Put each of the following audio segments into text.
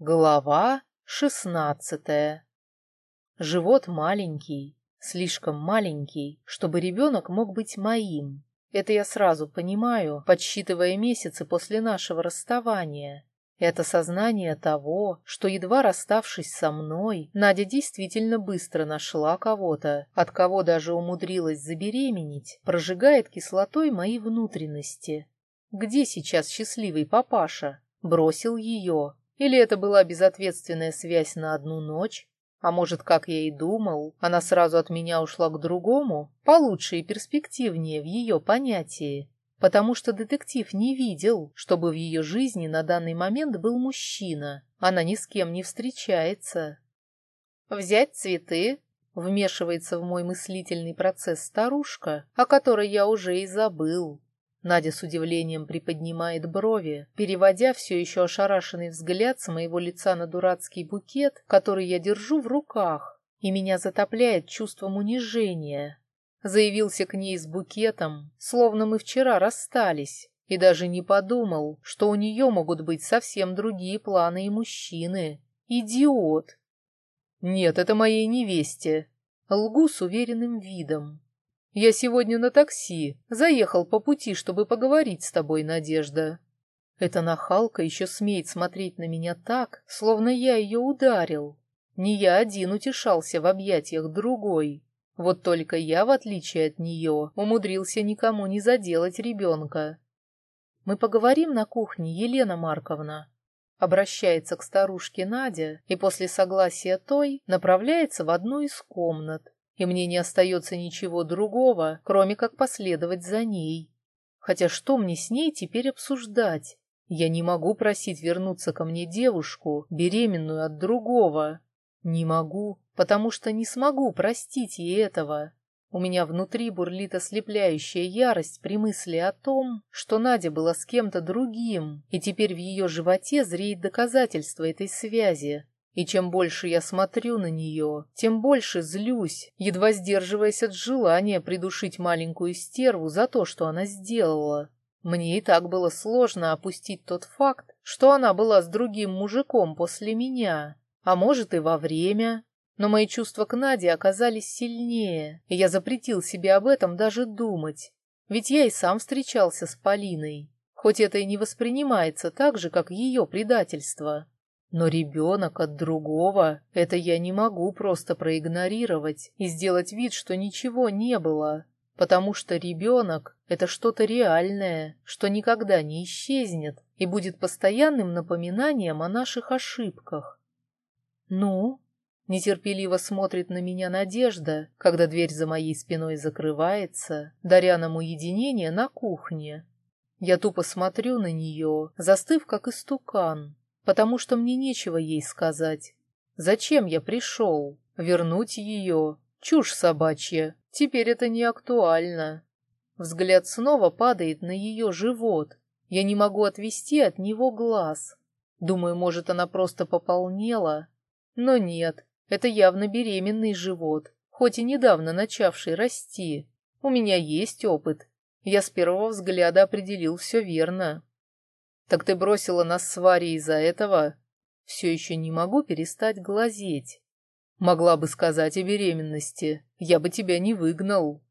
Глава шестнадцатая. Живот маленький, слишком маленький, чтобы ребенок мог быть моим. Это я сразу понимаю, подсчитывая месяцы после нашего расставания. Это сознание того, что, едва расставшись со мной, Надя действительно быстро нашла кого-то, от кого даже умудрилась забеременеть, прожигает кислотой мои внутренности. Где сейчас счастливый папаша? Бросил ее, или это была безответственная связь на одну ночь? А может, как я и думал, она сразу от меня ушла к другому, получше и перспективнее в ее понятии, потому что детектив не видел, чтобы в ее жизни на данный момент был мужчина, она ни с кем не встречается. «Взять цветы?» — вмешивается в мой мыслительный процесс старушка, о которой я уже и забыл. Надя с удивлением приподнимает брови, переводя все еще ошарашенный взгляд с моего лица на дурацкий букет, который я держу в руках, и меня затопляет чувством унижения. Заявился к ней с букетом, словно мы вчера расстались, и даже не подумал, что у нее могут быть совсем другие планы и мужчины. Идиот! Нет, это моей невесте. Лгу с уверенным видом, я сегодня на такси, заехал по пути, чтобы поговорить с тобой, Надежда. Эта нахалка еще смеет смотреть на меня так, словно я ее ударил. Не я один утешался в объятиях другой. Вот только я, в отличие от нее, умудрился никому не заделать ребенка. «Мы поговорим на кухне, Елена Марковна», обращается к старушке Надя и после согласия той направляется в одну из комнат, и мне не остается ничего другого, кроме как последовать за ней. Хотя что мне с ней теперь обсуждать? Я не могу просить вернуться ко мне девушку, беременную от другого. Не могу, потому что не смогу простить ей этого. У меня внутри бурлит ослепляющая ярость при мысли о том, что Надя была с кем-то другим, и теперь в ее животе зреет доказательство этой связи. И чем больше я смотрю на нее, тем больше злюсь, едва сдерживаясь от желания придушить маленькую стерву за то, что она сделала. Мне и так было сложно опустить тот факт, что она была с другим мужиком после меня, а может и во время. Но мои чувства к Наде оказались сильнее, и я запретил себе об этом даже думать. Ведь я и сам встречался с Полиной, хоть это и не воспринимается так же, как ее предательство. Но ребенок от другого — это я не могу просто проигнорировать и сделать вид, что ничего не было, потому что ребенок — это что-то реальное, что никогда не исчезнет и будет постоянным напоминанием о наших ошибках. «Ну?» — нетерпеливо смотрит на меня Надежда, когда дверь за моей спиной закрывается, даря нам уединение на кухне. Я тупо смотрю на нее, застыв как истукан, потому что мне нечего ей сказать. Зачем я пришел? Вернуть ее? Чушь собачья. Теперь это не актуально. Взгляд снова падает на ее живот. Я не могу отвести от него глаз. Думаю, может, она просто пополнела. Но нет, это явно беременный живот, хоть и недавно начавший расти. У меня есть опыт. Я с первого взгляда определил все верно. Так ты бросила нас с Варей из-за этого? Все еще не могу перестать глазеть. Могла бы сказать о беременности. Я бы тебя не выгнал.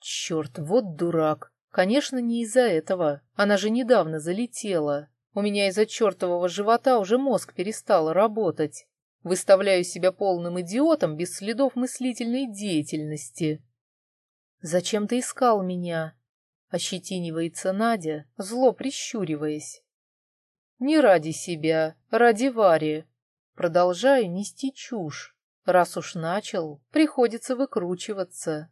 Черт, вот дурак. Конечно, не из-за этого. Она же недавно залетела. У меня из-за чертового живота уже мозг перестал работать. Выставляю себя полным идиотом без следов мыслительной деятельности. «Зачем ты искал меня?» Ощетинивается Надя, зло прищуриваясь. Не ради себя, ради Вари. Продолжаю нести чушь. Раз уж начал, приходится выкручиваться.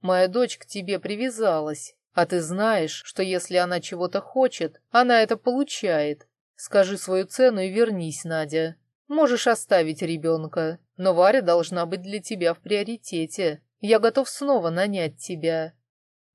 Моя дочь к тебе привязалась, а ты знаешь, что если она чего-то хочет, она это получает. Скажи свою цену и вернись, Надя. Можешь оставить ребенка, но Варя должна быть для тебя в приоритете. Я готов снова нанять тебя.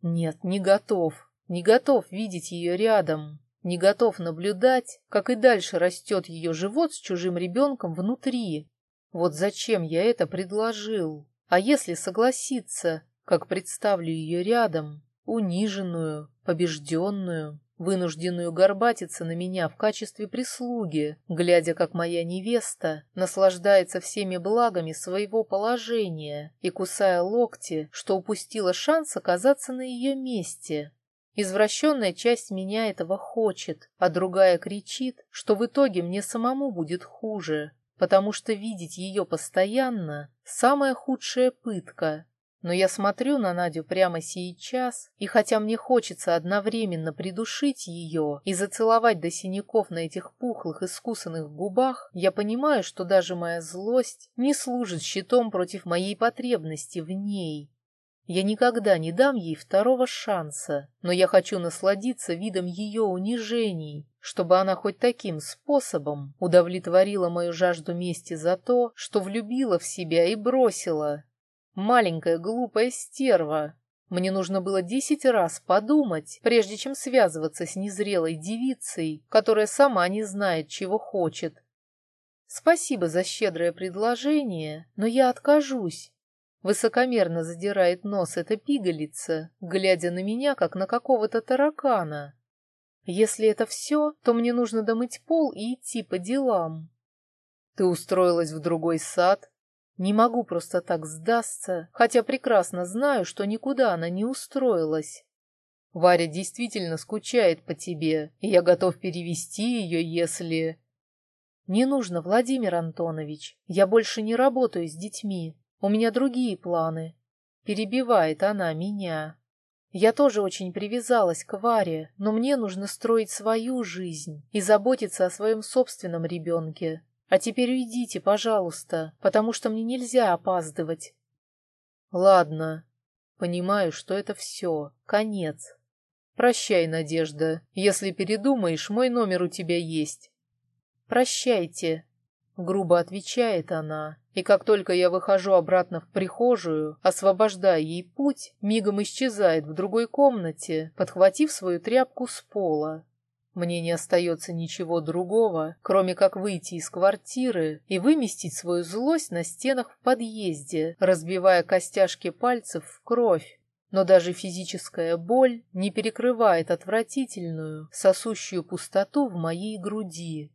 Нет, не готов. Не готов видеть ее рядом не готов наблюдать, как и дальше растет ее живот с чужим ребенком внутри. Вот зачем я это предложил? А если согласиться, как представлю ее рядом, униженную, побежденную, вынужденную горбатиться на меня в качестве прислуги, глядя, как моя невеста наслаждается всеми благами своего положения и кусая локти, что упустила шанс оказаться на ее месте. Извращенная часть меня этого хочет, а другая кричит, что в итоге мне самому будет хуже, потому что видеть ее постоянно – самая худшая пытка. Но я смотрю на Надю прямо сейчас, и хотя мне хочется одновременно придушить ее и зацеловать до синяков на этих пухлых искусанных губах, я понимаю, что даже моя злость не служит щитом против моей потребности в ней. Я никогда не дам ей второго шанса, но я хочу насладиться видом ее унижений, чтобы она хоть таким способом удовлетворила мою жажду мести за то, что влюбила в себя и бросила. Маленькая глупая стерва. Мне нужно было десять раз подумать, прежде чем связываться с незрелой девицей, которая сама не знает, чего хочет. Спасибо за щедрое предложение, но я откажусь. Высокомерно задирает нос эта пигалица, глядя на меня, как на какого-то таракана. Если это все, то мне нужно домыть пол и идти по делам. Ты устроилась в другой сад, не могу просто так сдастся, хотя прекрасно знаю, что никуда она не устроилась. Варя действительно скучает по тебе, и я готов перевести ее, если... Не нужно, Владимир Антонович, я больше не работаю с детьми, у меня другие планы. Перебивает она меня. Я тоже очень привязалась к Варе, но мне нужно строить свою жизнь и заботиться о своем собственном ребенке. А теперь уйдите, пожалуйста, потому что мне нельзя опаздывать. Ладно. Понимаю, что это все, конец. Прощай, Надежда. Если передумаешь, мой номер у тебя есть. Прощайте. Грубо отвечает она, и как только я выхожу обратно в прихожую, освобождая ей путь, мигом исчезает в другой комнате, подхватив свою тряпку с пола. Мне не остается ничего другого, кроме как выйти из квартиры и выместить свою злость на стенах в подъезде, разбивая костяшки пальцев в кровь. Но даже физическая боль не перекрывает отвратительную, сосущую пустоту в моей груди.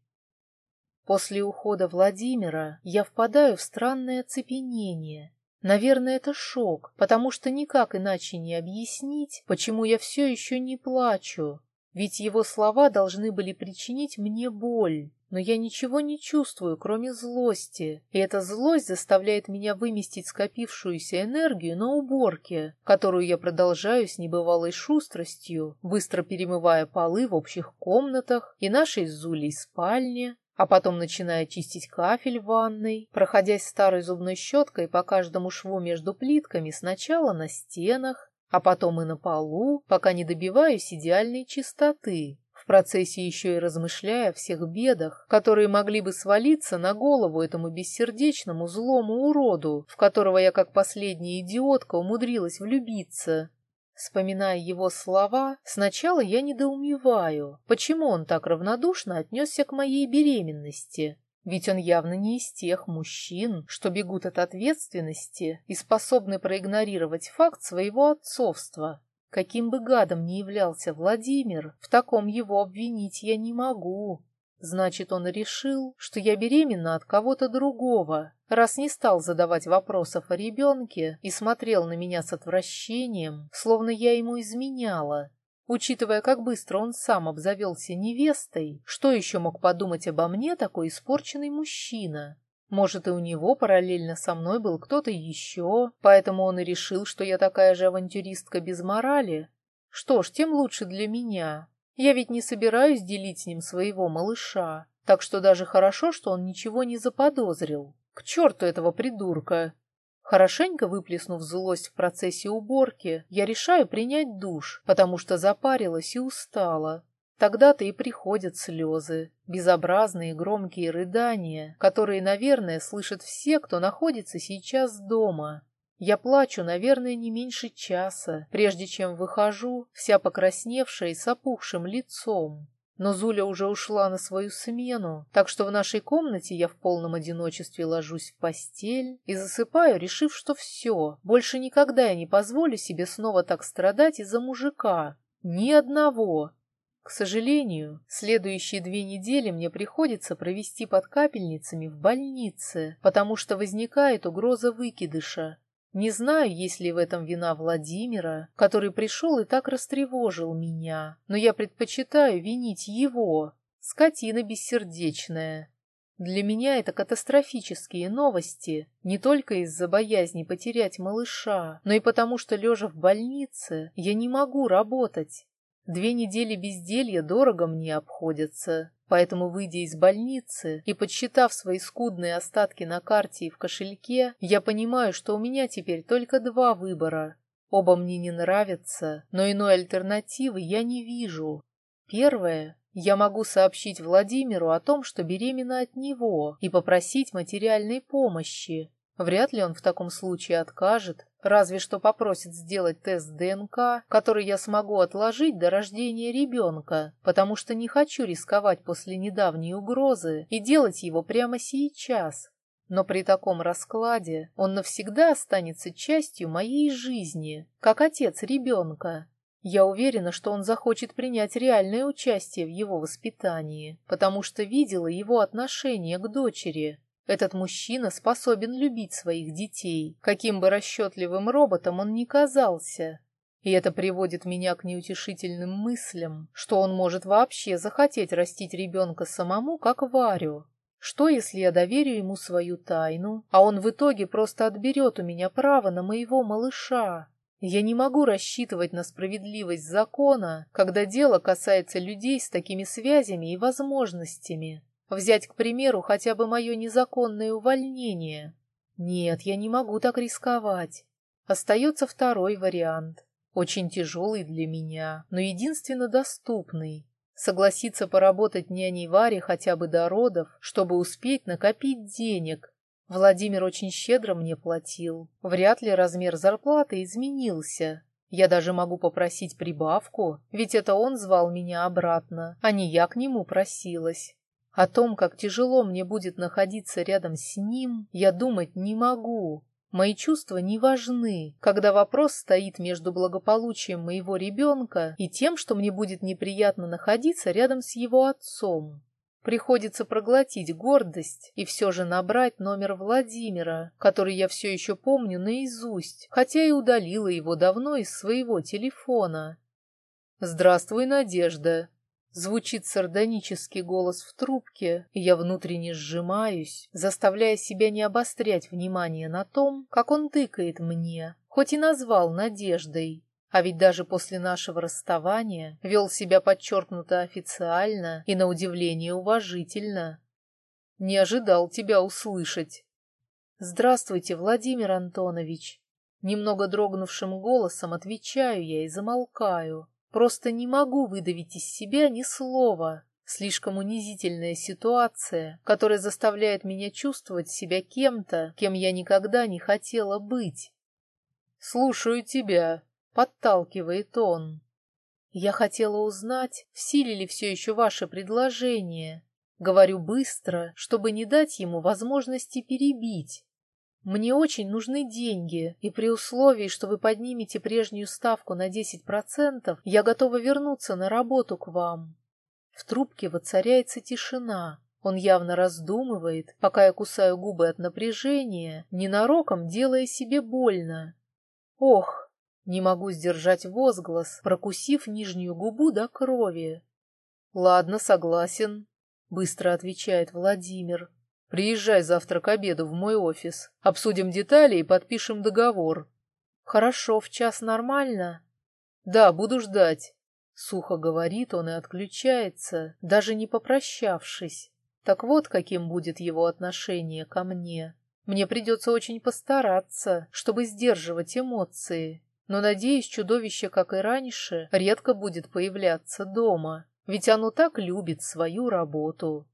После ухода Владимира я впадаю в странное оцепенение. Наверное, это шок, потому что никак иначе не объяснить, почему я все еще не плачу, ведь его слова должны были причинить мне боль, но я ничего не чувствую, кроме злости, и эта злость заставляет меня выместить скопившуюся энергию на уборке, которую я продолжаю с небывалой шустростью, быстро перемывая полы в общих комнатах и нашей с Зулей спальне, а потом начиная чистить кафель в ванной, проходясь старой зубной щеткой по каждому шву между плитками сначала на стенах, а потом и на полу, пока не добиваюсь идеальной чистоты, в процессе еще и размышляя о всех бедах, которые могли бы свалиться на голову этому бессердечному злому уроду, в которого я как последняя идиотка умудрилась влюбиться. Вспоминая его слова, сначала я недоумеваю, почему он так равнодушно отнесся к моей беременности. Ведь он явно не из тех мужчин, что бегут от ответственности и способны проигнорировать факт своего отцовства. Каким бы гадом ни являлся Владимир, в таком его обвинить я не могу. Значит, он решил, что я беременна от кого-то другого, раз не стал задавать вопросов о ребенке и смотрел на меня с отвращением, словно я ему изменяла. Учитывая, как быстро он сам обзавелся невестой, что еще мог подумать обо мне такой испорченный мужчина? Может, и у него параллельно со мной был кто-то еще, поэтому он и решил, что я такая же авантюристка без морали? Что ж, тем лучше для меня. Я ведь не собираюсь делить с ним своего малыша, так что даже хорошо, что он ничего не заподозрил. К черту этого придурка! Хорошенько выплеснув злость в процессе уборки, я решаю принять душ, потому что запарилась и устала. Тогда-то и приходят слезы, безобразные громкие рыдания, которые, наверное, слышат все, кто находится сейчас дома. Я плачу, наверное, не меньше часа, прежде чем выхожу, вся покрасневшая и с опухшим лицом. Но Зуля уже ушла на свою смену, так что в нашей комнате я в полном одиночестве ложусь в постель и засыпаю, решив, что все, больше никогда я не позволю себе снова так страдать из-за мужика. Ни одного. К сожалению, следующие две недели мне приходится провести под капельницами в больнице, потому что возникает угроза выкидыша. Не знаю, есть ли в этом вина Владимира, который пришел и так растревожил меня, но я предпочитаю винить его, скотина бессердечная. Для меня это катастрофические новости, не только из-за боязни потерять малыша, но и потому, что, лежа в больнице, я не могу работать. Две недели безделья дорого мне обходятся, поэтому, выйдя из больницы и подсчитав свои скудные остатки на карте и в кошельке, я понимаю, что у меня теперь только два выбора. Оба мне не нравятся, но иной альтернативы я не вижу. Первое. Я могу сообщить Владимиру о том, что беременна от него, и попросить материальной помощи. Вряд ли он в таком случае откажет, разве что попросит сделать тест ДНК, который я смогу отложить до рождения ребенка, потому что не хочу рисковать после недавней угрозы и делать его прямо сейчас. Но при таком раскладе он навсегда останется частью моей жизни, как отец ребенка. Я уверена, что он захочет принять реальное участие в его воспитании, потому что видела его отношение к дочери. Этот мужчина способен любить своих детей, каким бы расчетливым роботом он ни казался. И это приводит меня к неутешительным мыслям, что он может вообще захотеть растить ребенка самому, как Варю. Что, если я доверю ему свою тайну, а он в итоге просто отберет у меня право на моего малыша? Я не могу рассчитывать на справедливость закона, когда дело касается людей с такими связями и возможностями. Взять, к примеру, хотя бы мое незаконное увольнение. Нет, я не могу так рисковать. Остается второй вариант. Очень тяжелый для меня, но единственно доступный. Согласиться поработать няней Варе хотя бы до родов, чтобы успеть накопить денег. Владимир очень щедро мне платил. Вряд ли размер зарплаты изменился. Я даже могу попросить прибавку, ведь это он звал меня обратно, а не я к нему просилась. О том, как тяжело мне будет находиться рядом с ним, я думать не могу. Мои чувства не важны, когда вопрос стоит между благополучием моего ребенка и тем, что мне будет неприятно находиться рядом с его отцом. Приходится проглотить гордость и все же набрать номер Владимира, который я все еще помню наизусть, хотя и удалила его давно из своего телефона. «Здравствуй, Надежда!» Звучит сардонический голос в трубке, и я внутренне сжимаюсь, заставляя себя не обострять внимание на том, как он тыкает мне, хоть и назвал надеждой. А ведь даже после нашего расставания вел себя подчеркнуто официально и, на удивление, уважительно. Не ожидал тебя услышать. «Здравствуйте, Владимир Антонович!» Немного дрогнувшим голосом отвечаю я и замолкаю. Просто не могу выдавить из себя ни слова. Слишком унизительная ситуация, которая заставляет меня чувствовать себя кем-то, кем я никогда не хотела быть. «Слушаю тебя», — подталкивает он. «Я хотела узнать, в силе ли все еще ваше предложение. Говорю быстро, чтобы не дать ему возможности перебить. Мне очень нужны деньги, и при условии, что вы поднимете прежнюю ставку на 10%, я готова вернуться на работу к вам. В трубке воцаряется тишина. Он явно раздумывает, пока я кусаю губы от напряжения, ненароком делая себе больно. Ох, не могу сдержать возглас, прокусив нижнюю губу до крови. Ладно, согласен, быстро отвечает Владимир. Приезжай завтра к обеду в мой офис. Обсудим детали и подпишем договор. Хорошо, в час нормально? Да, буду ждать. Сухо говорит он и отключается, даже не попрощавшись. Так вот, каким будет его отношение ко мне. Мне придется очень постараться, чтобы сдерживать эмоции. Но, надеюсь, чудовище, как и раньше, редко будет появляться дома, ведь оно так любит свою работу.